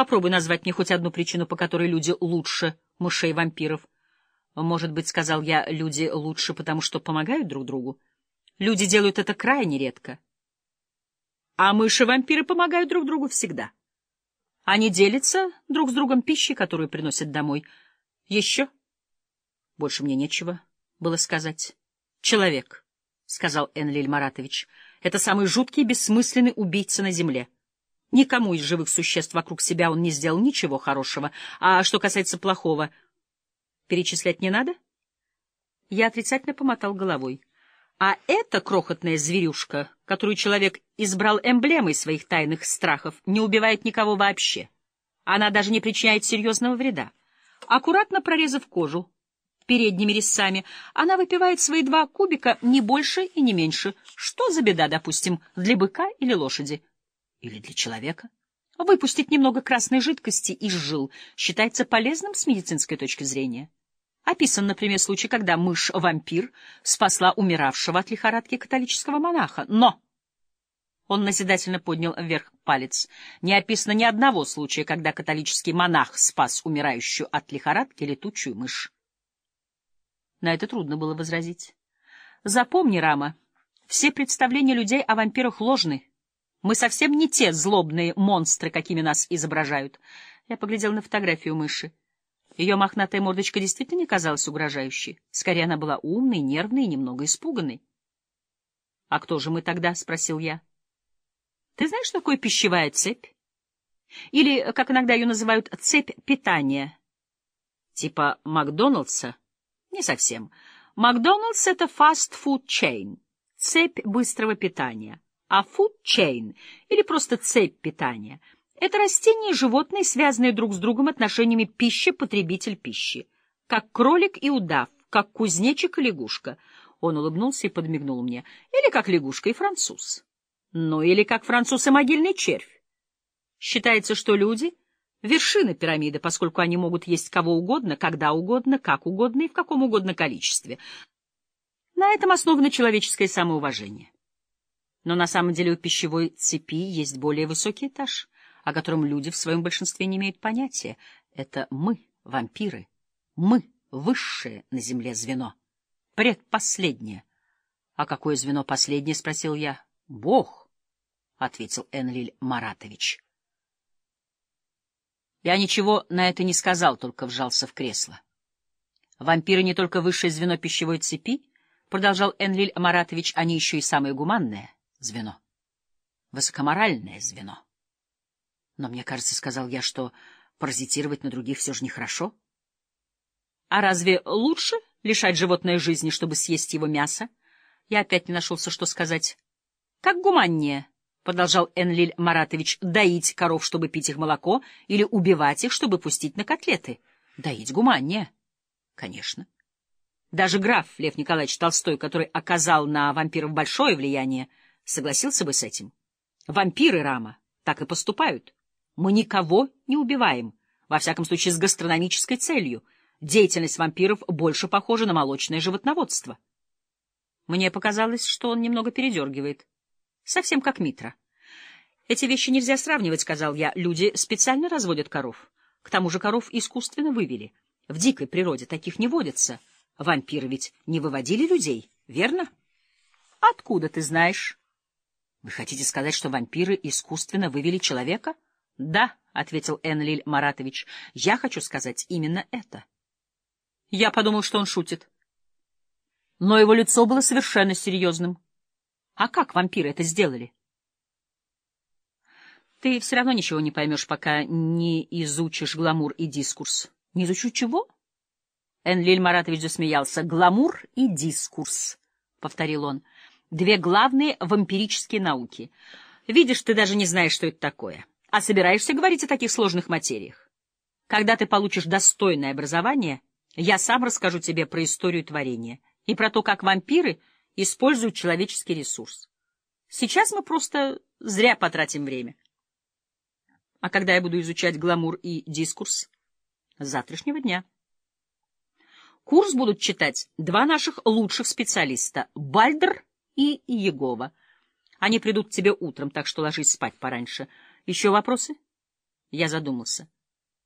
Попробуй назвать мне хоть одну причину, по которой люди лучше мышей-вампиров. Может быть, сказал я, люди лучше, потому что помогают друг другу. Люди делают это крайне редко. А мыши-вампиры помогают друг другу всегда. Они делятся друг с другом пищей, которую приносят домой. Еще? Больше мне нечего было сказать. Человек, — сказал Энлиль Маратович, — это самый жуткий и бессмысленный убийца на земле. Никому из живых существ вокруг себя он не сделал ничего хорошего. А что касается плохого, перечислять не надо? Я отрицательно помотал головой. А эта крохотная зверюшка, которую человек избрал эмблемой своих тайных страхов, не убивает никого вообще. Она даже не причиняет серьезного вреда. Аккуратно прорезав кожу передними резцами, она выпивает свои два кубика не больше и не меньше. Что за беда, допустим, для быка или лошади? Или для человека? Выпустить немного красной жидкости из жил считается полезным с медицинской точки зрения. Описан, например, случай, когда мышь-вампир спасла умиравшего от лихорадки католического монаха. Но... Он назидательно поднял вверх палец. Не описано ни одного случая, когда католический монах спас умирающую от лихорадки летучую мышь. На это трудно было возразить. Запомни, Рама, все представления людей о вампирах ложны. Мы совсем не те злобные монстры, какими нас изображают. Я поглядел на фотографию мыши. Ее мохнатая мордочка действительно не казалась угрожающей. Скорее, она была умной, нервной и немного испуганной. — А кто же мы тогда? — спросил я. — Ты знаешь, что такое пищевая цепь? Или, как иногда ее называют, цепь питания? Типа Макдоналдса? Не совсем. Макдоналдс — это chain, цепь быстрого питания. А food или просто цепь питания — это растения и животные, связанные друг с другом отношениями пища-потребитель пищи. Как кролик и удав, как кузнечик и лягушка. Он улыбнулся и подмигнул мне. Или как лягушка и француз. Ну, или как француз и могильный червь. Считается, что люди — вершина пирамиды, поскольку они могут есть кого угодно, когда угодно, как угодно и в каком угодно количестве. На этом основано человеческое самоуважение. Но на самом деле у пищевой цепи есть более высокий этаж — о котором люди в своем большинстве не имеют понятия. Это мы, вампиры. Мы — высшее на земле звено. Предпоследнее. — А какое звено последнее? — спросил я. — Бог, — ответил Энлиль Маратович. Я ничего на это не сказал, только вжался в кресло. Вампиры не только высшее звено пищевой цепи, — продолжал Энлиль Маратович, — они еще и самое гуманное звено, высокоморальное звено. Но мне кажется, — сказал я, — что паразитировать на других все же нехорошо. А разве лучше лишать животное жизни, чтобы съесть его мясо? Я опять не нашелся, что сказать. — Как гуманнее, — продолжал Энлиль Маратович, — доить коров, чтобы пить их молоко, или убивать их, чтобы пустить на котлеты. Доить гуманнее. Конечно. Даже граф Лев Николаевич Толстой, который оказал на вампиров большое влияние, согласился бы с этим. Вампиры, Рама, так и поступают. Мы никого не убиваем, во всяком случае с гастрономической целью. Деятельность вампиров больше похожа на молочное животноводство. Мне показалось, что он немного передергивает. Совсем как Митра. Эти вещи нельзя сравнивать, — сказал я. Люди специально разводят коров. К тому же коров искусственно вывели. В дикой природе таких не водятся. Вампиры ведь не выводили людей, верно? Откуда ты знаешь? Вы хотите сказать, что вампиры искусственно вывели человека? —— Да, — ответил Энлиль Маратович, — я хочу сказать именно это. Я подумал, что он шутит. Но его лицо было совершенно серьезным. А как вампиры это сделали? Ты все равно ничего не поймешь, пока не изучишь гламур и дискурс. Не изучу чего? Энлиль Маратович засмеялся. Гламур и дискурс, — повторил он. Две главные вампирические науки. Видишь, ты даже не знаешь, что это такое. А собираешься говорить о таких сложных материях? Когда ты получишь достойное образование, я сам расскажу тебе про историю творения и про то, как вампиры используют человеческий ресурс. Сейчас мы просто зря потратим время. А когда я буду изучать гламур и дискурс? С завтрашнего дня. Курс будут читать два наших лучших специалиста — Бальдер и Егова. Они придут к тебе утром, так что ложись спать пораньше — еще вопросы? Я задумался.